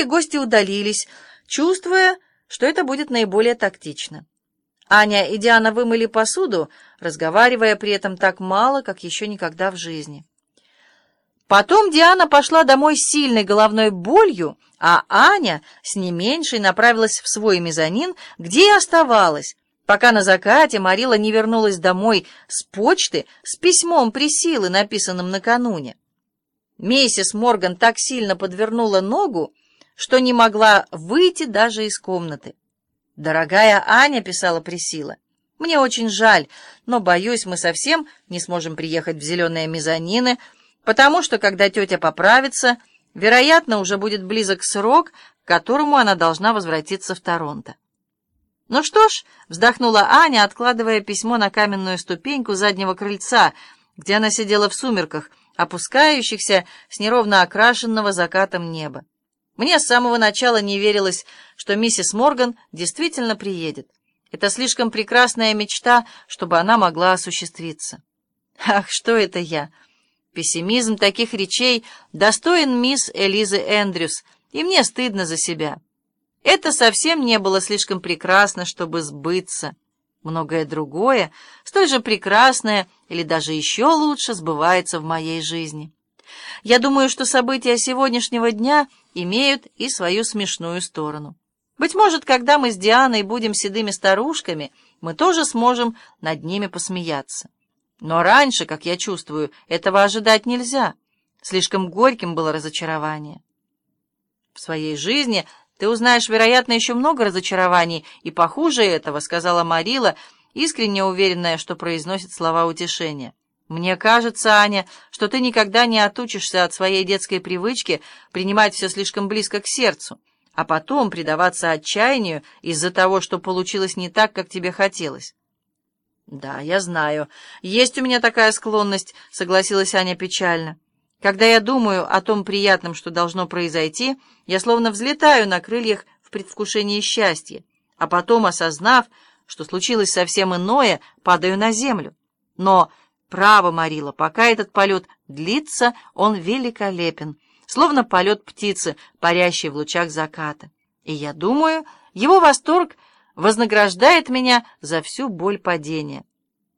Вскоре гости удалились, чувствуя, что это будет наиболее тактично. Аня и Диана вымыли посуду, разговаривая при этом так мало, как еще никогда в жизни. Потом Диана пошла домой с сильной головной болью, а Аня с не меньшей направилась в свой мезонин, где и оставалась, пока на закате Марила не вернулась домой с почты с письмом Присилы, написанным накануне. Миссис Морган так сильно подвернула ногу, что не могла выйти даже из комнаты. «Дорогая Аня», — писала Присила, — «мне очень жаль, но, боюсь, мы совсем не сможем приехать в зеленые мезонины, потому что, когда тетя поправится, вероятно, уже будет близок срок, к которому она должна возвратиться в Торонто». «Ну что ж», — вздохнула Аня, откладывая письмо на каменную ступеньку заднего крыльца, где она сидела в сумерках, опускающихся с неровно окрашенного закатом неба. Мне с самого начала не верилось, что миссис Морган действительно приедет. Это слишком прекрасная мечта, чтобы она могла осуществиться. Ах, что это я! Пессимизм таких речей достоин мисс Элизы Эндрюс, и мне стыдно за себя. Это совсем не было слишком прекрасно, чтобы сбыться. Многое другое, столь же прекрасное или даже еще лучше, сбывается в моей жизни. Я думаю, что события сегодняшнего дня имеют и свою смешную сторону. Быть может, когда мы с Дианой будем седыми старушками, мы тоже сможем над ними посмеяться. Но раньше, как я чувствую, этого ожидать нельзя. Слишком горьким было разочарование. В своей жизни ты узнаешь, вероятно, еще много разочарований, и похуже этого, — сказала Марила, искренне уверенная, что произносит слова утешения. Мне кажется, Аня, что ты никогда не отучишься от своей детской привычки принимать все слишком близко к сердцу, а потом предаваться отчаянию из-за того, что получилось не так, как тебе хотелось. «Да, я знаю. Есть у меня такая склонность», — согласилась Аня печально. «Когда я думаю о том приятном, что должно произойти, я словно взлетаю на крыльях в предвкушении счастья, а потом, осознав, что случилось совсем иное, падаю на землю. Но Право, Марила, пока этот полет длится, он великолепен, словно полет птицы, парящей в лучах заката. И я думаю, его восторг вознаграждает меня за всю боль падения.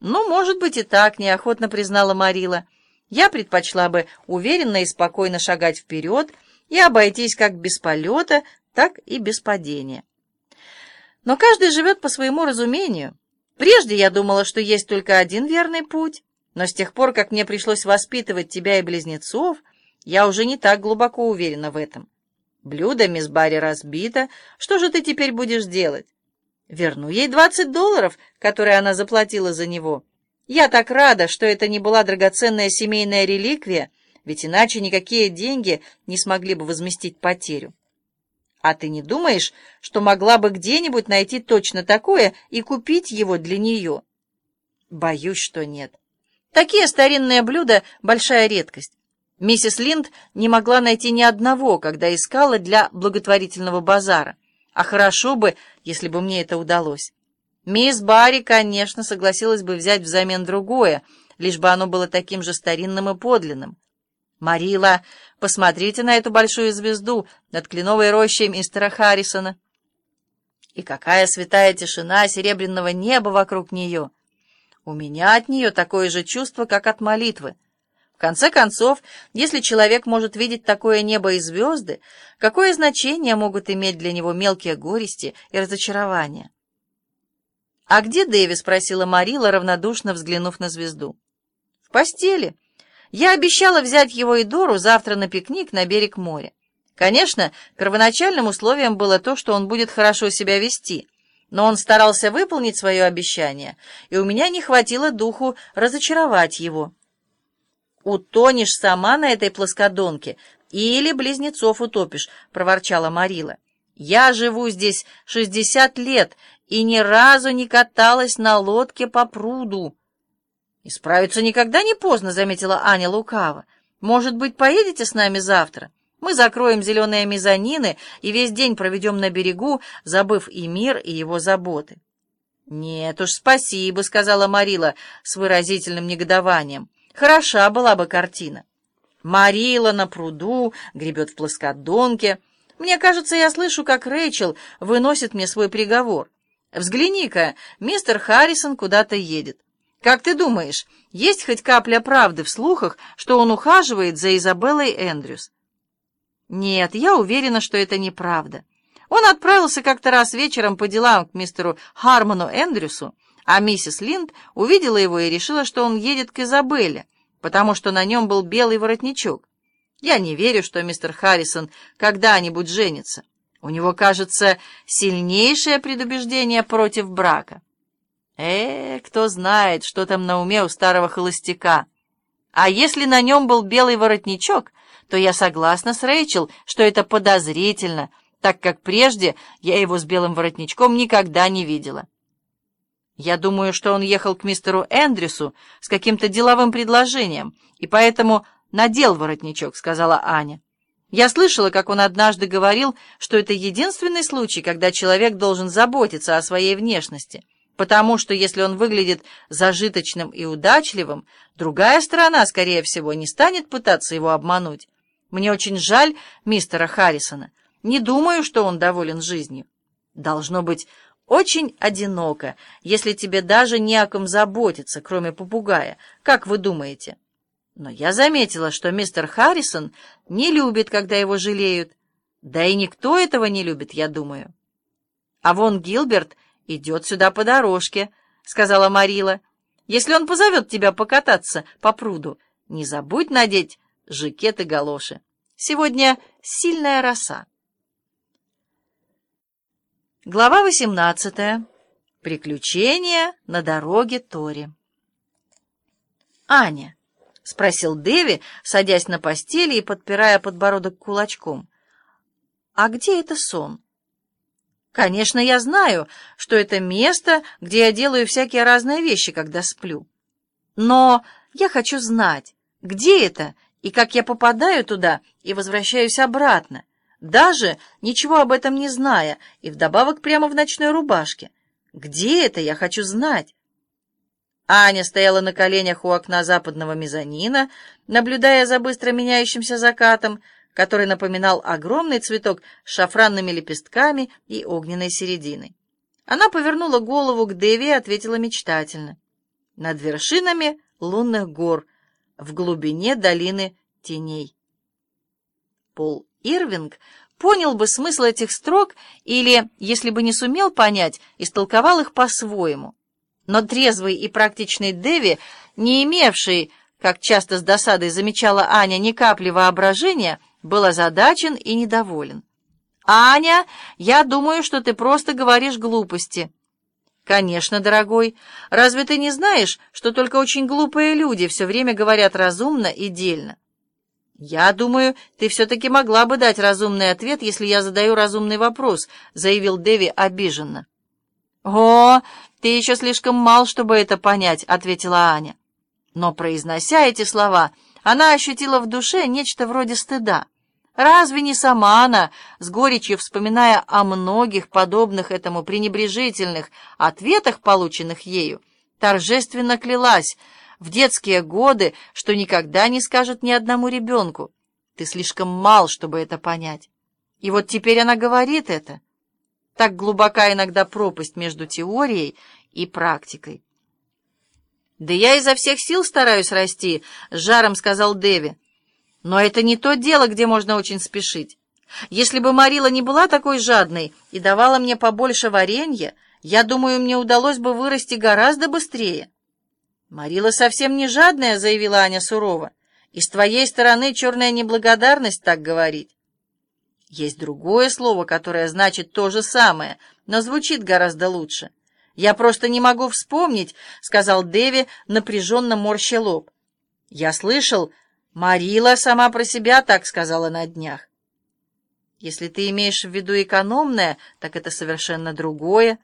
Ну, может быть и так, неохотно признала Марила. Я предпочла бы уверенно и спокойно шагать вперед и обойтись как без полета, так и без падения. Но каждый живет по своему разумению. Прежде я думала, что есть только один верный путь. Но с тех пор, как мне пришлось воспитывать тебя и близнецов, я уже не так глубоко уверена в этом. Блюдо мисс Барри разбито. Что же ты теперь будешь делать? Верну ей двадцать долларов, которые она заплатила за него. Я так рада, что это не была драгоценная семейная реликвия, ведь иначе никакие деньги не смогли бы возместить потерю. А ты не думаешь, что могла бы где-нибудь найти точно такое и купить его для нее? Боюсь, что нет. Такие старинные блюда — большая редкость. Миссис Линд не могла найти ни одного, когда искала для благотворительного базара. А хорошо бы, если бы мне это удалось. Мисс Барри, конечно, согласилась бы взять взамен другое, лишь бы оно было таким же старинным и подлинным. «Марила, посмотрите на эту большую звезду над кленовой рощей мистера Харрисона. И какая святая тишина серебряного неба вокруг нее!» У меня от нее такое же чувство, как от молитвы. В конце концов, если человек может видеть такое небо и звезды, какое значение могут иметь для него мелкие горести и разочарования? «А где Дэви?» — спросила Марила, равнодушно взглянув на звезду. «В постели. Я обещала взять его и Дору завтра на пикник на берег моря. Конечно, первоначальным условием было то, что он будет хорошо себя вести — но он старался выполнить свое обещание, и у меня не хватило духу разочаровать его. «Утонешь сама на этой плоскодонке или близнецов утопишь», — проворчала Марила. «Я живу здесь шестьдесят лет и ни разу не каталась на лодке по пруду». «Исправиться никогда не поздно», — заметила Аня лукаво. «Может быть, поедете с нами завтра?» Мы закроем зеленые мезонины и весь день проведем на берегу, забыв и мир, и его заботы. «Нет уж, спасибо», — сказала Марила с выразительным негодованием. «Хороша была бы картина. Марила на пруду, гребет в плоскодонке, Мне кажется, я слышу, как Рэйчел выносит мне свой приговор. Взгляни-ка, мистер Харрисон куда-то едет. Как ты думаешь, есть хоть капля правды в слухах, что он ухаживает за Изабеллой Эндрюс? Нет, я уверена, что это неправда. Он отправился как-то раз вечером по делам к мистеру Хармону Эндрюсу, а миссис Линд увидела его и решила, что он едет к Изабелле, потому что на нем был белый воротничок. Я не верю, что мистер Харрисон когда-нибудь женится. У него, кажется, сильнейшее предубеждение против брака. Э, кто знает, что там на уме у старого холостяка. А если на нем был белый воротничок, то я согласна с Рэйчел, что это подозрительно, так как прежде я его с белым воротничком никогда не видела. Я думаю, что он ехал к мистеру Эндрюсу с каким-то деловым предложением, и поэтому надел воротничок, — сказала Аня. Я слышала, как он однажды говорил, что это единственный случай, когда человек должен заботиться о своей внешности, потому что если он выглядит зажиточным и удачливым, другая сторона, скорее всего, не станет пытаться его обмануть. Мне очень жаль мистера Харрисона. Не думаю, что он доволен жизнью. Должно быть очень одиноко, если тебе даже не о ком заботиться, кроме попугая. Как вы думаете?» Но я заметила, что мистер Харрисон не любит, когда его жалеют. Да и никто этого не любит, я думаю. А вон Гилберт идет сюда по дорожке, — сказала Марила. Если он позовет тебя покататься по пруду, не забудь надеть жакет и галоши. Сегодня сильная роса. Глава восемнадцатая. Приключения на дороге Тори. Аня. — спросил Дэви, садясь на постели и подпирая подбородок кулачком. «А где это сон?» «Конечно, я знаю, что это место, где я делаю всякие разные вещи, когда сплю. Но я хочу знать, где это и как я попадаю туда и возвращаюсь обратно, даже ничего об этом не зная и вдобавок прямо в ночной рубашке. Где это, я хочу знать». Аня стояла на коленях у окна западного мезонина, наблюдая за быстро меняющимся закатом, который напоминал огромный цветок с шафранными лепестками и огненной серединой. Она повернула голову к Дэви и ответила мечтательно. Над вершинами лунных гор, в глубине долины теней. Пол Ирвинг понял бы смысл этих строк или, если бы не сумел понять, истолковал их по-своему. Но трезвый и практичный Дэви, не имевший, как часто с досадой замечала Аня, ни капли воображения, был озадачен и недоволен. «Аня, я думаю, что ты просто говоришь глупости». «Конечно, дорогой. Разве ты не знаешь, что только очень глупые люди все время говорят разумно и дельно?» «Я думаю, ты все-таки могла бы дать разумный ответ, если я задаю разумный вопрос», — заявил Дэви обиженно. «О, ты еще слишком мал, чтобы это понять», — ответила Аня. Но, произнося эти слова, она ощутила в душе нечто вроде стыда. Разве не сама она, с горечью вспоминая о многих подобных этому пренебрежительных ответах, полученных ею, торжественно клялась в детские годы, что никогда не скажет ни одному ребенку. Ты слишком мал, чтобы это понять. И вот теперь она говорит это. Так глубока иногда пропасть между теорией и практикой. «Да я изо всех сил стараюсь расти», — жаром сказал Дэви. «Но это не то дело, где можно очень спешить. Если бы Марила не была такой жадной и давала мне побольше варенья, я думаю, мне удалось бы вырасти гораздо быстрее». «Марила совсем не жадная», — заявила Аня сурово. «И с твоей стороны черная неблагодарность так говорить». Есть другое слово, которое значит то же самое, но звучит гораздо лучше. «Я просто не могу вспомнить», — сказал Дэви, напряженно морща лоб. «Я слышал, Марила сама про себя так сказала на днях». «Если ты имеешь в виду экономное, так это совершенно другое.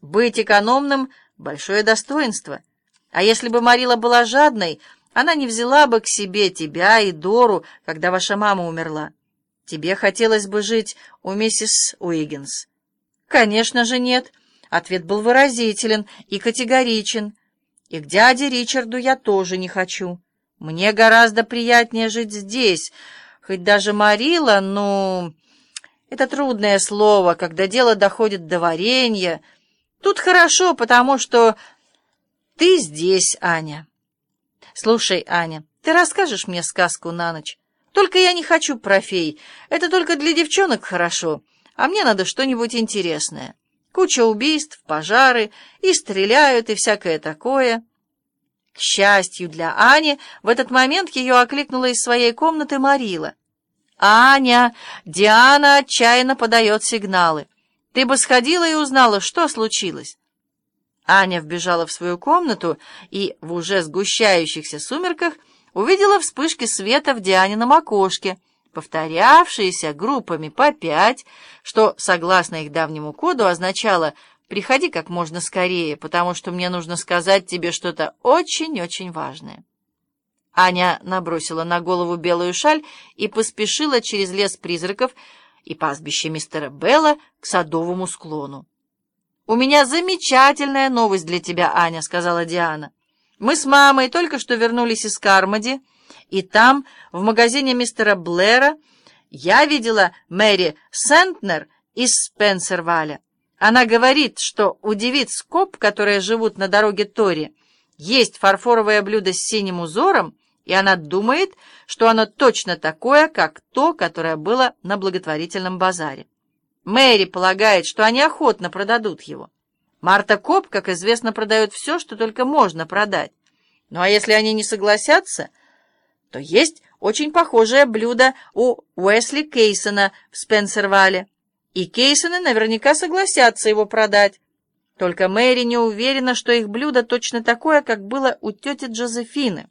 Быть экономным — большое достоинство. А если бы Марила была жадной, она не взяла бы к себе тебя и Дору, когда ваша мама умерла». Тебе хотелось бы жить у миссис Уиггинс? Конечно же нет. Ответ был выразителен и категоричен. И к дяде Ричарду я тоже не хочу. Мне гораздо приятнее жить здесь, хоть даже Марила, ну... Это трудное слово, когда дело доходит до варенья. Тут хорошо, потому что ты здесь, Аня. Слушай, Аня, ты расскажешь мне сказку на ночь? Только я не хочу про фей. Это только для девчонок хорошо, а мне надо что-нибудь интересное. Куча убийств, пожары, и стреляют, и всякое такое. К счастью для Ани, в этот момент ее окликнула из своей комнаты Марила. «Аня, Диана отчаянно подает сигналы. Ты бы сходила и узнала, что случилось». Аня вбежала в свою комнату и в уже сгущающихся сумерках увидела вспышки света в Дианином окошке, повторявшиеся группами по пять, что, согласно их давнему коду, означало «приходи как можно скорее, потому что мне нужно сказать тебе что-то очень-очень важное». Аня набросила на голову белую шаль и поспешила через лес призраков и пастбище мистера Белла к садовому склону. «У меня замечательная новость для тебя, Аня», — сказала Диана. «Мы с мамой только что вернулись из Кармоди, и там, в магазине мистера Блэра, я видела Мэри Сентнер из Спенсерваля. Она говорит, что у девиц Коп, которые живут на дороге Тори, есть фарфоровое блюдо с синим узором, и она думает, что оно точно такое, как то, которое было на благотворительном базаре. Мэри полагает, что они охотно продадут его. Марта Коп, как известно, продает все, что только можно продать. Ну а если они не согласятся, то есть очень похожее блюдо у Уэсли Кейсона в Спенсервале. И Кейсоны наверняка согласятся его продать. Только Мэри не уверена, что их блюдо точно такое, как было у тети Джозефины.